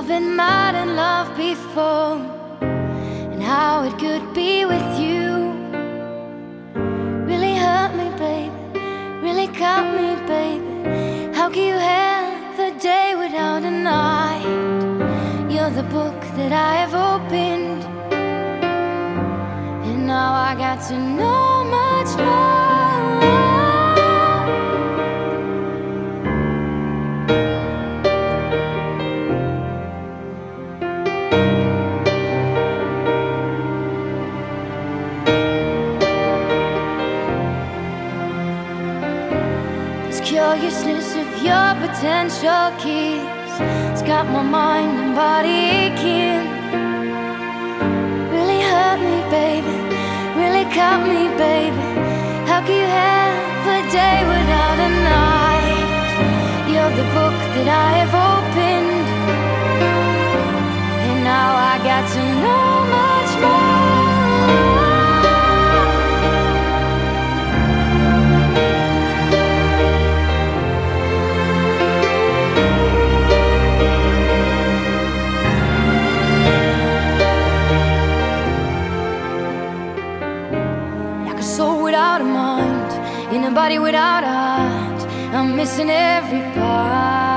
I've been mad in love before, and how it could be with you really hurt me, baby. Really cut me, baby. How can you have a day without a night? You're the book that I have opened, and now I got to know This curiousness of your potential keys. It's got my mind and body aching Really hurt me, baby. Really cut me, baby. How can you have a day without a night? You're the book that I have opened. And now I got to know without a mind, in a body without a heart. I'm missing every part.